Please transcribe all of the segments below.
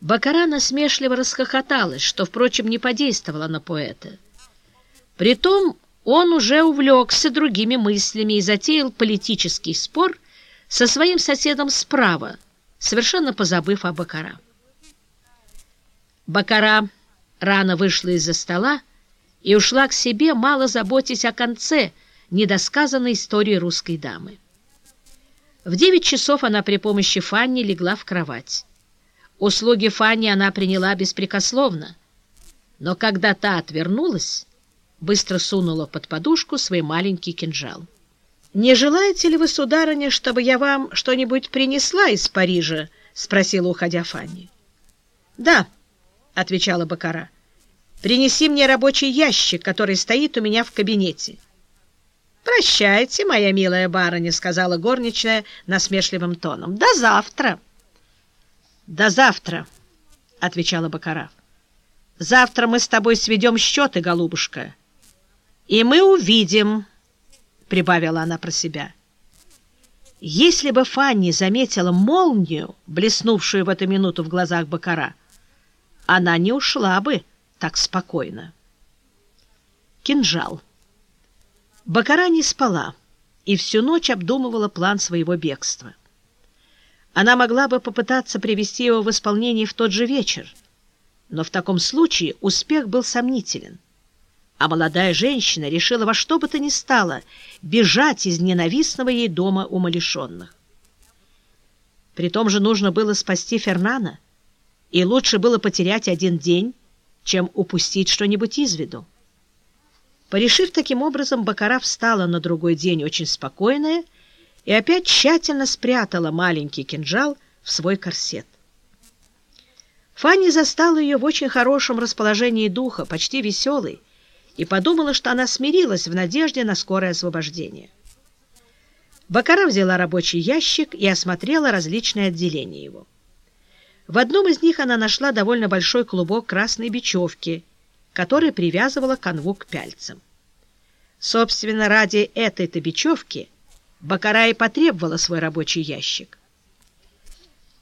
Бакара насмешливо расхохоталась, что, впрочем, не подействовало на поэта. Притом он уже увлекся другими мыслями и затеял политический спор со своим соседом справа, совершенно позабыв о Бакара. Бакара рано вышла из-за стола и ушла к себе, мало заботясь о конце недосказанной истории русской дамы. В девять часов она при помощи Фанни легла в кровать. Услуги Фанни она приняла беспрекословно, но когда та отвернулась, быстро сунула под подушку свой маленький кинжал. «Не желаете ли вы, сударыня, чтобы я вам что-нибудь принесла из Парижа?» — спросила, уходя Фанни. «Да», — отвечала Бакара. «Принеси мне рабочий ящик, который стоит у меня в кабинете». «Прощайте, моя милая барыня», — сказала горничная насмешливым тоном. «До завтра». «До завтра», — отвечала Бакара. «Завтра мы с тобой сведем счеты, голубушка, и мы увидим», — прибавила она про себя. Если бы Фанни заметила молнию, блеснувшую в эту минуту в глазах Бакара, она не ушла бы так спокойно. Кинжал. Бакара не спала и всю ночь обдумывала план своего бегства. Она могла бы попытаться привести его в исполнение в тот же вечер, но в таком случае успех был сомнителен. А молодая женщина решила во что бы то ни стало бежать из ненавистного ей дома умалишенных. При том же нужно было спасти Фернана, и лучше было потерять один день, чем упустить что-нибудь из виду. Порешив таким образом, Бакара встала на другой день очень спокойная и опять тщательно спрятала маленький кинжал в свой корсет. Фанни застала ее в очень хорошем расположении духа, почти веселой, и подумала, что она смирилась в надежде на скорое освобождение. Бакара взяла рабочий ящик и осмотрела различные отделения его. В одном из них она нашла довольно большой клубок красной бечевки, который привязывала канву к пяльцам. Собственно, ради этой-то бечевки – Бакара и потребовала свой рабочий ящик.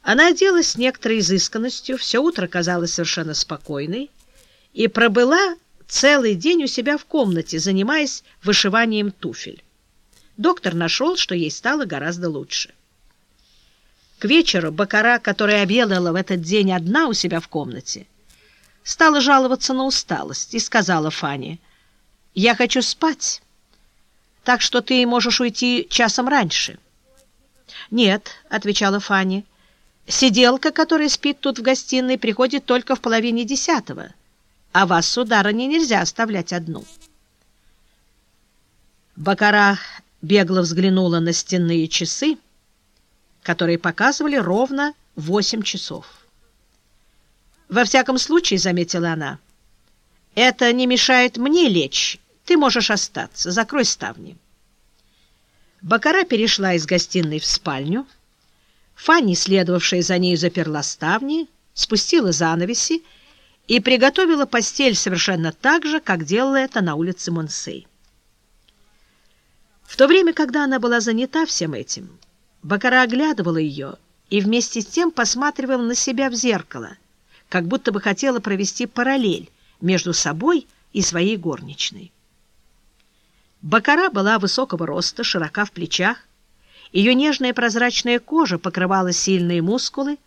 Она оделась с некоторой изысканностью, все утро казалась совершенно спокойной и пробыла целый день у себя в комнате, занимаясь вышиванием туфель. Доктор нашел, что ей стало гораздо лучше. К вечеру Бакара, которая обедала в этот день одна у себя в комнате, стала жаловаться на усталость и сказала Фане, «Я хочу спать» так что ты можешь уйти часом раньше. — Нет, — отвечала Фанни, — сиделка, которая спит тут в гостиной, приходит только в половине десятого, а вас, сударыня, нельзя оставлять одну. Бакара бегло взглянула на стенные часы, которые показывали ровно восемь часов. «Во всяком случае, — заметила она, — это не мешает мне лечь, ты можешь остаться. Закрой ставни. Бакара перешла из гостиной в спальню. Фанни, следовавшая за ней, заперла ставни, спустила занавеси и приготовила постель совершенно так же, как делала это на улице Монсей. В то время, когда она была занята всем этим, Бакара оглядывала ее и вместе с тем посматривала на себя в зеркало, как будто бы хотела провести параллель между собой и своей горничной. Бакара была высокого роста, широка в плечах, ее нежная прозрачная кожа покрывала сильные мускулы,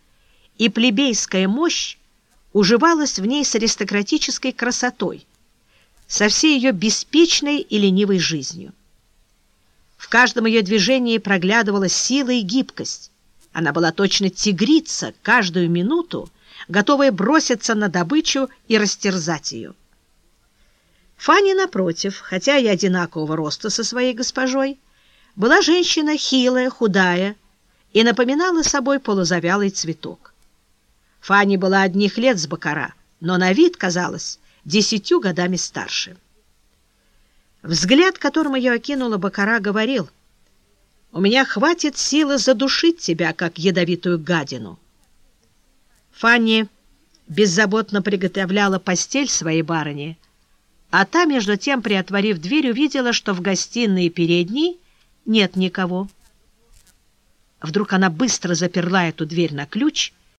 и плебейская мощь уживалась в ней с аристократической красотой, со всей ее беспечной и ленивой жизнью. В каждом ее движении проглядывала сила и гибкость. Она была точно тигрица, каждую минуту готовая броситься на добычу и растерзать ее. Фанни, напротив, хотя и одинакового роста со своей госпожой, была женщина хилая, худая и напоминала собой полузавялый цветок. Фанни была одних лет с Бакара, но на вид казалась десятью годами старше. Взгляд, которым ее окинула Бакара, говорил, «У меня хватит силы задушить тебя, как ядовитую гадину». Фанни беззаботно приготовляла постель своей барыне, а та, между тем, приотворив дверь, увидела, что в гостиной и передней нет никого. Вдруг она быстро заперла эту дверь на ключ